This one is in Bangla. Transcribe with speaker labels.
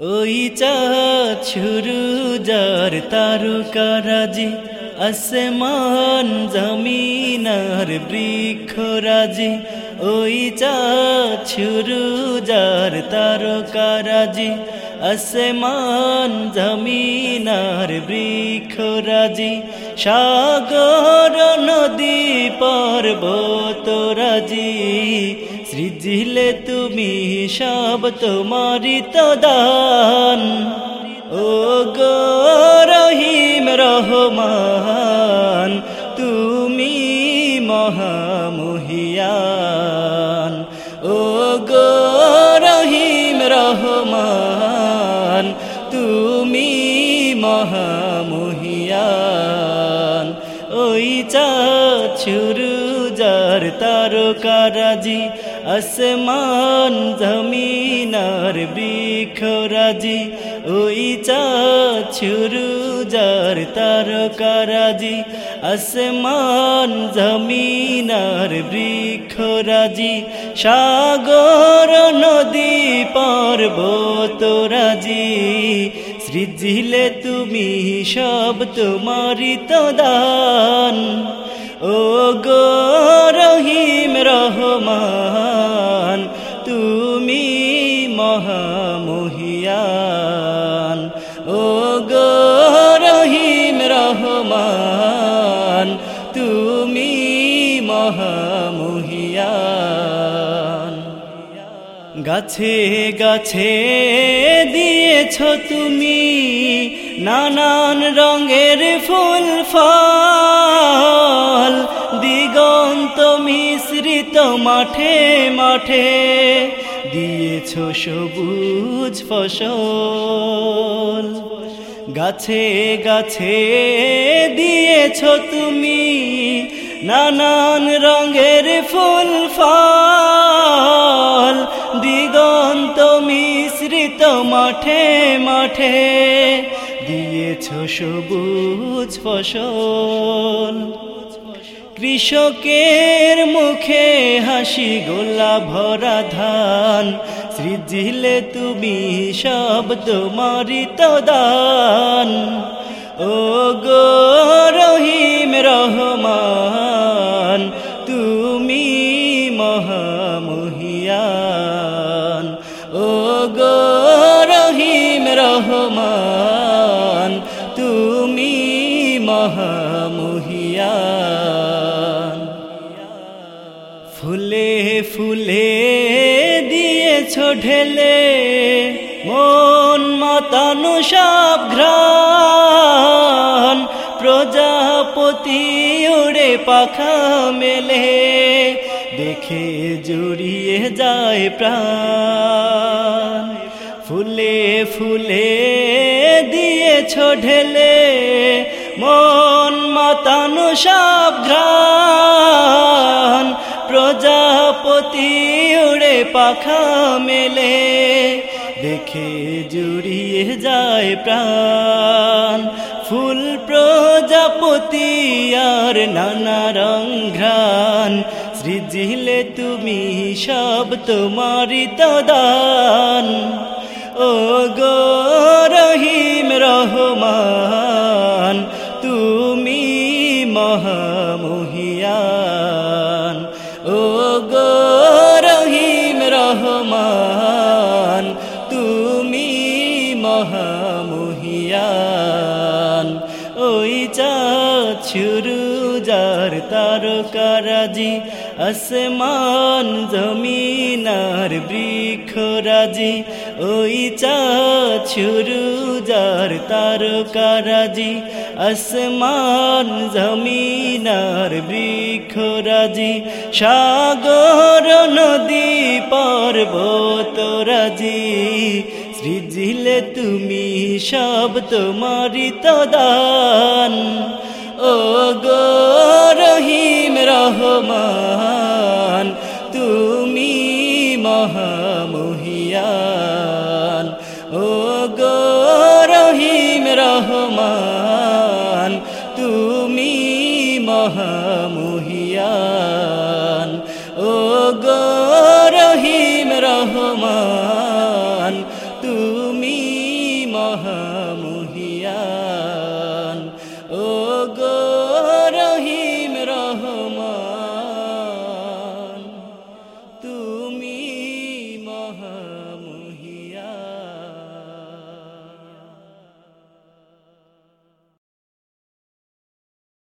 Speaker 1: ওই চাঁদ শুরু যার তারকারাজি, আসমান জমিনার বৃক্ষরাজি। ওই চাঁদ শুরু যার তারকারাজি, আসমান জমিনার বৃক্ষরাজি। সাগর নদী পর্বতরাজি সৃজিলে তুমি সব তোমারি তো দান ও গো রহিম রহমান, তুমি মহামহিয়ান। ও গো রহিম রহমান, তুমি মহামহিয়ান। ওই চাঁদ শুরু যার তারকারাজি, আসমান জমিনার বৃক্ষরাজি, ওই চাঁদ শুরু যার তারকারাজি, আসমান জমিনার বৃক্ষরাজি, সাগর নদী পর্বতরাজি। সৃজিলে তুমি সব তোমারি তো দান ও গো রহিম রহমান, তুমি মহামহিয়ান। ও গো রহিম রহমান, তুমি মহামহিয়ান। গাছে গাছে দিয়েছ তুমি নানান রঙের ফুল, ফল। দিগন্ত মিশ্রিত মাঠে মাঠে দিয়েছ সবুজ ফসল। গাছে গাছে দিয়েছ তুমি নানান রঙের ফুল, ফল। মাঠে মাঠে। দিয়েছ সবুজ ফসল। কৃষকের মুখে হাসি গোলা ভরা ধান। সৃজিলে তুমি সব তোমারি তো দান ও গো রহিম রহমান, তুমি মহামহিয়ান মহামহিয়ান। ফুলে ফুলে দিয়েছ ঢেলে, মন মাতানো সব ঘ্রাণ। প্রজাপতি উড়ে পাখা মেলে, দেখে জুড়িয়ে যায় প্রাণ। ফুলে ফুলে দিয়েছ ঢেলে মাতানো সব ঘ্রাণ, প্রজাপতি উড়ে পাখা মেলে। দেখে জুড়িয়ে যায় প্রাণ, ফুল প্রজাপতি আর নানা রং ঘ্রাণ। সৃজিলে তুমি সব তোমারি তো দান ও গো রহিম রহমান, তুমি মহামহিয়ান। ও গো রহিম রহমান তুমি মহামহিয়ান। ওই চাঁদ শুরু যার তারকারাজি আসমান জমিনার বৃক্ষরাজি ওই চাঁদ শুরু যার তারকারাজি আসমান জমিনার বৃক্ষরাজি সাগর নদী পর্বতরাজি সৃজিলে তুমি সব তোমারি তো দান ও গো রহিম রহমান, তুমি মহামহিয়ান। ও গো রহিম রহমান, তুমি মহামহিয়ান। ও গো রহিম রহমান, তুমি মহিয়ান